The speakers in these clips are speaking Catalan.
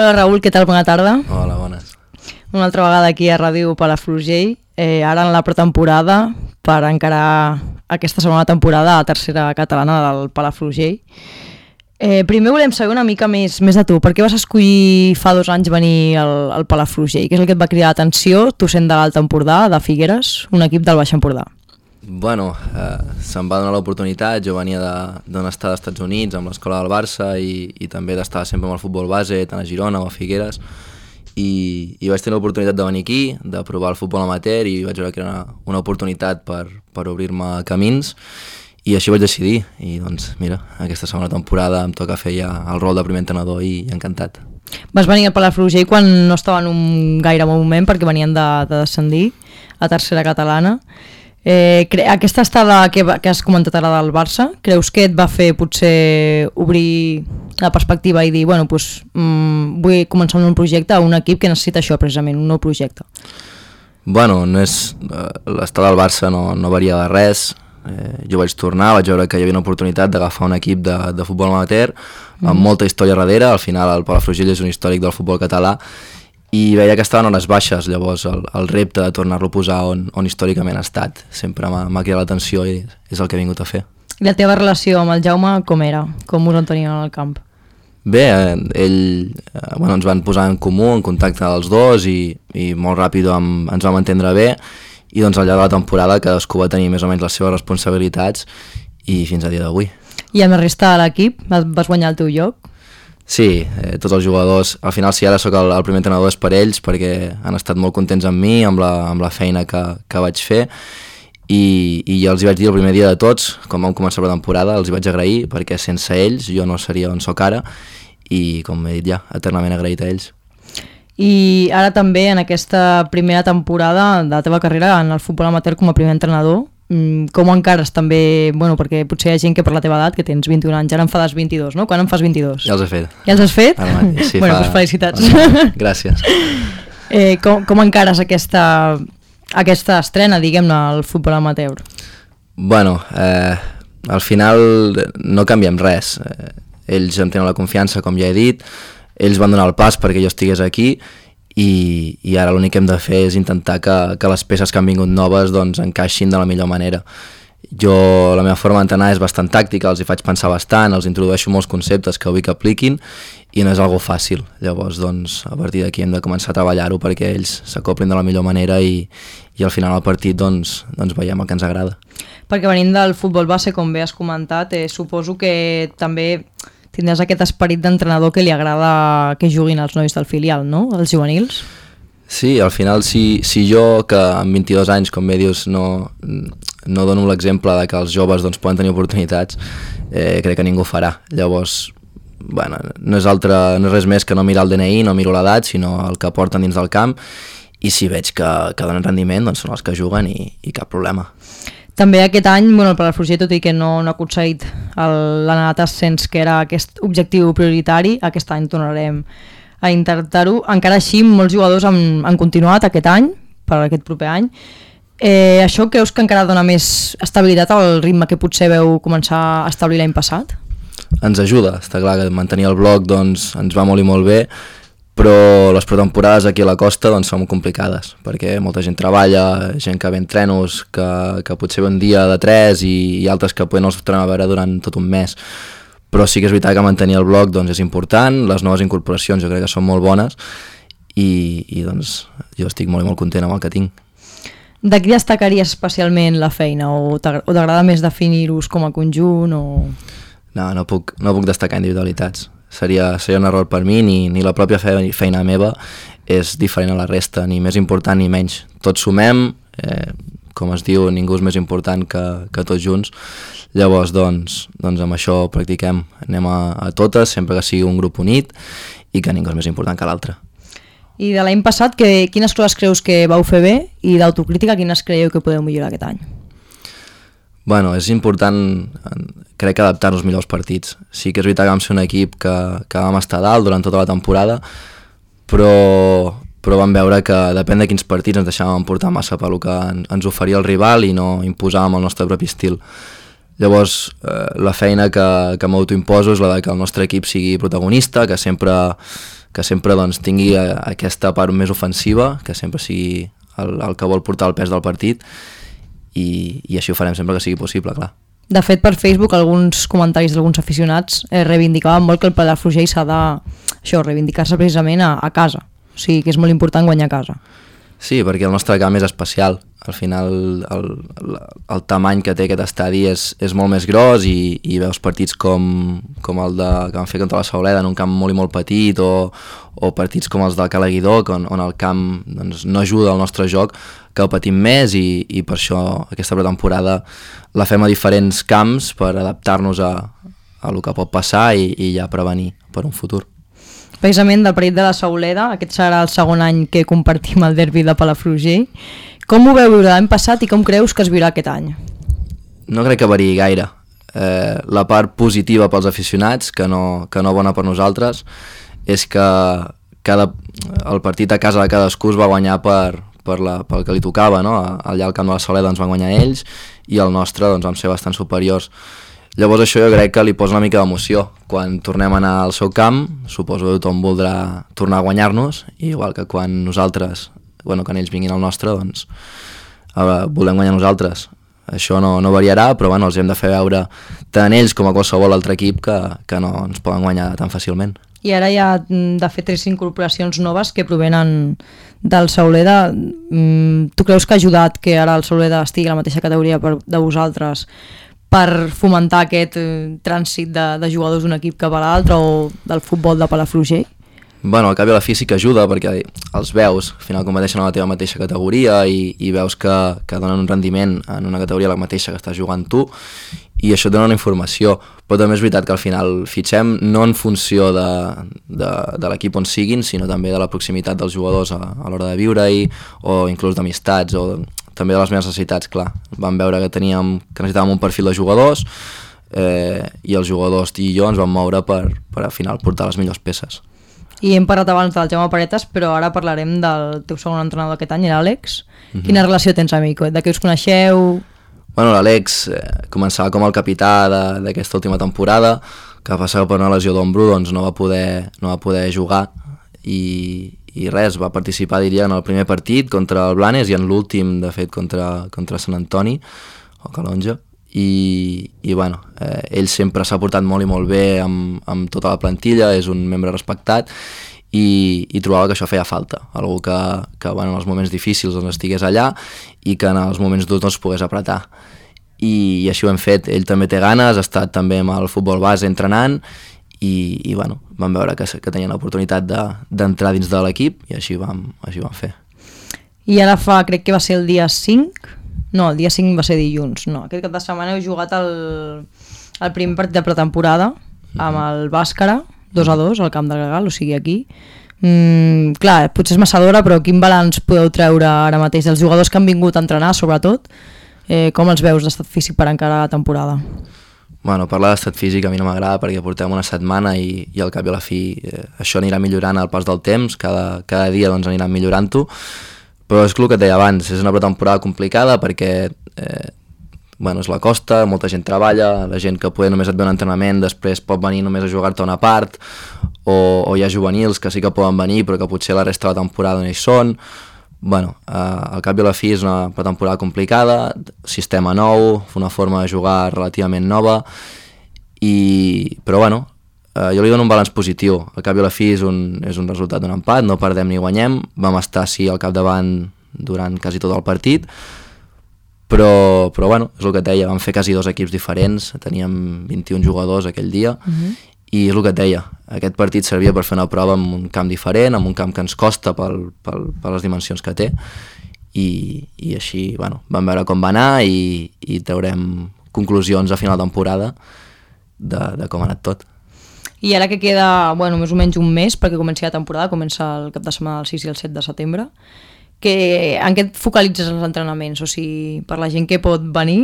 Hola Raül, què tal? Bona tarda. Hola, bones. Una altra vegada aquí a Ràdio Palafrugell, eh, ara en la pretemporada per encarar aquesta segona temporada a tercera catalana del Palafrugell. Eh, primer volem saber una mica més, més de tu. Per què vas escollir fa dos anys venir al, al Palafrugell? Què és el que et va cridar l'atenció, tu sent de l'Alt Empordà, de Figueres, un equip del Baix Empordà? Bueno, eh, se'm va donar l'oportunitat, jo venia d'un estar als Estats Units amb l'escola del Barça i, i també d'estar sempre amb el futbol base, tant a Girona o a Figueres, i, i vaig tenir l'oportunitat de venir aquí, de provar el futbol amateur i vaig veure que era una, una oportunitat per, per obrir-me camins i així vaig decidir i doncs mira, aquesta segona temporada em toca fer ja el rol de primer entrenador i encantat. Vas venir a Palafrugell quan no estava en un gaire bon moment perquè venien de, de descendir a tercera catalana Eh, aquesta estada que, que has comentat ara del Barça, creus que et va fer potser obrir la perspectiva i dir, bueno, pues, mm, vull començar un projecte a un equip que necessita això precisament, un nou projecte? Bueno, no és... Eh, l'estada del Barça no, no varia de res, eh, jo vaig tornar, vaig veure que hi havia una oportunitat d'agafar un equip de, de futbol amateur amb mm. molta història darrere, al final el Palafrugell és un històric del futbol català i veia que estaven hores baixes, llavors el, el repte de tornar-lo a posar on, on històricament ha estat sempre m'ha cridat l'atenció i és el que he vingut a fer. I la teva relació amb el Jaume com era? Com us en tenien al camp? Bé, eh, ell, eh, bueno, ens van posar en comú, en contacte els dos i, i molt ràpid vam, ens vam entendre bé i doncs al llarg de la temporada cadascú va tenir més o menys les seves responsabilitats i fins a dia d'avui. I amb la resta de l'equip vas guanyar el teu lloc? Sí, eh, tots els jugadors, al final si ara sóc el, el primer entrenador és per ells perquè han estat molt contents amb mi, amb la, amb la feina que, que vaig fer i, i ja els hi vaig dir el primer dia de tots, quan vam començar la temporada, els hi vaig agrair perquè sense ells jo no seria on sóc ara i com he dit ja, eternament agraït a ells. I ara també en aquesta primera temporada de la teva carrera en el futbol amateur com a primer entrenador, com encares també, bueno, perquè potser hi ha gent que per la teva edat, que tens 21 anys, ara en fas 22, no? Quan en fas 22? Ja els he fet. Ja els has fet? Ara mateix, sí, bueno, fa... doncs felicitats. Gràcies. eh, com, com encares aquesta, aquesta estrena, diguem-ne, al futbol amateur? Bueno, eh, al final no canviem res. Eh, ells em tenen la confiança, com ja he dit, ells van donar el pas perquè jo estigués aquí i, i ara l'únic que hem de fer és intentar que, que les peces que han vingut noves doncs, encaixin de la millor manera. Jo, la meva forma d'entrenar és bastant tàctica, els hi faig pensar bastant, els introdueixo molts conceptes que vull que apliquin i no és algo fàcil. Llavors, doncs, a partir d'aquí hem de començar a treballar-ho perquè ells s'acoplin de la millor manera i, i al final del partit doncs, doncs veiem el que ens agrada. Perquè venint del futbol base, com bé has comentat, eh, suposo que també tindràs aquest esperit d'entrenador que li agrada que juguin els nois del filial, no? Els juvenils. Sí, al final si, si jo, que amb 22 anys, com bé dius, no, no dono l'exemple de que els joves doncs, poden tenir oportunitats, eh, crec que ningú farà. Llavors, bueno, no és, altre, no és res més que no mirar el DNI, no miro l'edat, sinó el que porten dins del camp, i si veig que, que donen rendiment, doncs són els que juguen i, i cap problema. També aquest any, bueno, el Palafrugell, tot i que no, no ha aconseguit l'anat ascens, que era aquest objectiu prioritari, aquest any tornarem a intentar-ho. Encara així, molts jugadors han, han continuat aquest any, per aquest proper any. Eh, això creus que encara dona més estabilitat al ritme que potser veu començar a establir l'any passat? Ens ajuda, està clar que mantenir el bloc doncs, ens va molt i molt bé, però les pretemporades aquí a la costa doncs, són complicades, perquè molta gent treballa, gent que ve en trenos, que, que potser ve un dia de tres i, i altres que potser no els tornem a veure durant tot un mes. Però sí que és veritat que mantenir el bloc doncs, és important, les noves incorporacions jo crec que són molt bones i, i doncs, jo estic molt i molt content amb el que tinc. De qui destacaries especialment la feina o t'agrada més definir-vos com a conjunt? O... No, no puc, no puc destacar individualitats seria, seria un error per mi, ni, ni la pròpia feina meva és diferent a la resta, ni més important ni menys. Tots sumem, eh, com es diu, ningú és més important que, que tots junts, llavors doncs, doncs amb això practiquem, anem a, a totes, sempre que sigui un grup unit i que ningú és més important que l'altre. I de l'any passat, que, quines coses creus que vau fer bé i d'autocrítica quines creieu que podeu millorar aquest any? Bueno, és important, crec que adaptar-nos millor als partits. Sí que és veritat que vam ser un equip que, que vam estar dalt durant tota la temporada, però, però vam veure que depèn de quins partits ens deixàvem portar massa pel que ens oferia el rival i no imposàvem el nostre propi estil. Llavors, eh, la feina que, que m'autoimposo és la de que el nostre equip sigui protagonista, que sempre que sempre doncs, tingui eh, aquesta part més ofensiva, que sempre sigui el, el que vol portar el pes del partit i, i així ho farem sempre que sigui possible, clar. De fet, per Facebook, alguns comentaris d'alguns aficionats eh, reivindicaven molt que el Palafrugell s'ha de reivindicar-se precisament a, a casa. O sigui, que és molt important guanyar a casa. Sí, perquè el nostre camp és especial. Al final el, el, el tamany que té aquest estadi és, és molt més gros i, i veus partits com, com el de, que van fer contra la Sauleda en un camp molt i molt petit o, o partits com els del Calaguidó on, on el camp doncs, no ajuda al nostre joc que el patim més i, i per això aquesta pretemporada la fem a diferents camps per adaptar-nos a, a el que pot passar i, i ja prevenir per un futur precisament del partit de la Sauleda, aquest serà el segon any que compartim el derbi de Palafrugell. Com ho veu viure l'any passat i com creus que es viurà aquest any? No crec que variï gaire. Eh, la part positiva pels aficionats, que no, que no bona per nosaltres, és que cada, el partit a casa de cadascú es va guanyar per, per la, pel que li tocava, no? allà al camp de la Soleda ens van guanyar ells i el nostre doncs, vam ser bastant superiors. Llavors això jo crec que li posa una mica d'emoció. Quan tornem a anar al seu camp, suposo que tothom voldrà tornar a guanyar-nos, igual que quan nosaltres, bueno, quan ells vinguin al nostre, doncs eh, volem guanyar nosaltres. Això no, no variarà, però bueno, els hem de fer veure tant ells com a qualsevol altre equip que, que no ens poden guanyar tan fàcilment. I ara hi ha, de fet, tres incorporacions noves que provenen del Sauleda. Mm, tu creus que ha ajudat que ara el Sauleda estigui a la mateixa categoria per, de vosaltres per fomentar aquest eh, trànsit de, de jugadors d'un equip cap a l'altre o del futbol de Palafrugell? Bueno, al cap i a la que ajuda perquè els veus, al final competeixen a la teva mateixa categoria i, i veus que, que donen un rendiment en una categoria la mateixa que estàs jugant tu i això dona una informació, però també és veritat que al final fitxem no en funció de, de, de l'equip on siguin, sinó també de la proximitat dels jugadors a, a l'hora de viure-hi o inclús d'amistats o també de les meves necessitats, clar. Vam veure que teníem que necessitàvem un perfil de jugadors eh, i els jugadors i jo ens vam moure per, per al final portar les millors peces. I hem parlat abans del Jaume Paretes, però ara parlarem del teu segon entrenador aquest any, l'Àlex. Mm -hmm. Quina relació tens, amic? De què us coneixeu? Bueno, l'Àlex eh, començava com el capità d'aquesta última temporada, que passava per una lesió d'ombro, doncs no va poder, no va poder jugar i, i res, va participar diria en el primer partit contra el Blanes i en l'últim de fet contra, contra Sant Antoni o Calonja i, i bueno, eh, ell sempre s'ha portat molt i molt bé amb, amb tota la plantilla, és un membre respectat i, i trobava que això feia falta, algú que, que bueno, en els moments difícils doncs, estigués allà i que en els moments durs doncs, pogués apretar. I, i així ho hem fet, ell també té ganes, ha estat també amb el futbol base entrenant i, i bueno, vam veure que, que tenien l'oportunitat d'entrar de, dins de l'equip i així vam, així vam fer. I ara fa, crec que va ser el dia 5, no, el dia 5 va ser dilluns, no, aquest cap de setmana heu jugat el, el primer partit de pretemporada amb mhm. el Bàscara, 2 a 2 al camp del Gagal, o sigui aquí. Mm, clar, potser és massa d'hora, però quin balanç podeu treure ara mateix dels jugadors que han vingut a entrenar, sobretot? Eh, com els veus d'estat físic per encara la temporada? Bueno, parlar d'estat físic a mi no m'agrada perquè portem una setmana i, i al cap i a la fi eh, això anirà millorant al pas del temps, cada, cada dia doncs, anirà millorant-ho, però és el que et deia abans, és una pretemporada complicada perquè eh, bueno, és la costa, molta gent treballa, la gent que poder només et ve un entrenament, després pot venir només a jugar-te una part, o, o hi ha juvenils que sí que poden venir però que potser la resta de la temporada no hi són, bueno, eh, al cap i a la fi és una pretemporada complicada, sistema nou, una forma de jugar relativament nova, i, però bueno, eh, jo li dono un balanç positiu. Al cap i a la fi és un, és un resultat d'un empat, no perdem ni guanyem, vam estar sí al capdavant durant quasi tot el partit, però, però bueno, és el que et deia, vam fer quasi dos equips diferents, teníem 21 jugadors aquell dia, uh mhm. -huh i és el que et deia, aquest partit servia per fer una prova en un camp diferent, en un camp que ens costa pel, pel, per les dimensions que té i, i així bueno, vam veure com va anar i, i traurem conclusions a final de temporada de, de com ha anat tot. I ara que queda bueno, més o menys un mes perquè comenci la temporada, comença el cap de setmana del 6 i el 7 de setembre, que, en què et focalitzes els entrenaments? O sigui, per la gent que pot venir,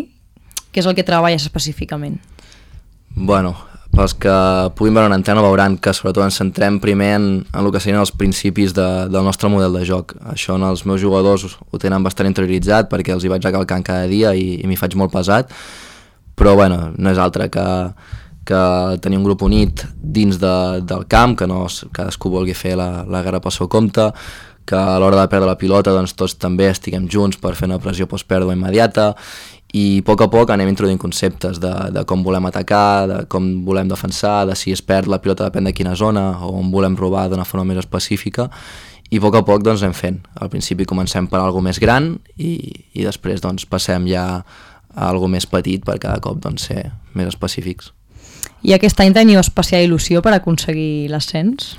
què és el que treballes específicament? Bueno, pels que puguin veure una antena veuran que sobretot ens centrem primer en, en el que serien els principis de, del nostre model de joc. Això en els meus jugadors ho tenen bastant interioritzat perquè els hi vaig recalcant cada dia i, i m'hi faig molt pesat, però bueno, no és altre que, que tenir un grup unit dins de, del camp, que no cadascú vulgui fer la, la guerra pel seu compte, que a l'hora de perdre la pilota doncs, tots també estiguem junts per fer una pressió post-pèrdua immediata i a poc a poc anem introduint conceptes de, de com volem atacar, de com volem defensar, de si es perd la pilota depèn de quina zona o on volem robar d'una forma més específica i a poc a poc doncs, anem fent. Al principi comencem per algo més gran i, i després doncs, passem ja a algo més petit per cada cop doncs, ser més específics. I aquest any teniu especial il·lusió per aconseguir l'ascens?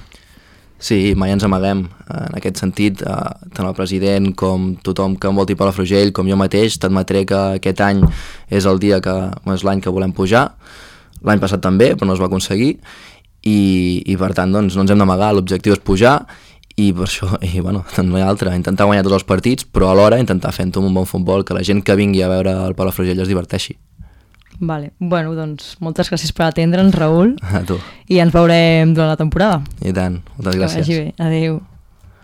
Sí, mai ens amaguem. En aquest sentit, eh, tant el president com tothom que envolti Palafrugell, com jo mateix, t'admetré que aquest any és el dia que és l'any que volem pujar. L'any passat també, però no es va aconseguir. I, i per tant, doncs, no ens hem d'amagar. L'objectiu és pujar i per això, i bueno, no hi ha altra, intentar guanyar tots els partits, però alhora intentar fer un bon futbol, que la gent que vingui a veure el Palafrugell es diverteixi. Vale. Bueno, doncs moltes gràcies per atendre'ns, Raül. A tu. I ens veurem durant la temporada. I tant. Moltes gràcies. Que vagi bé. Adéu.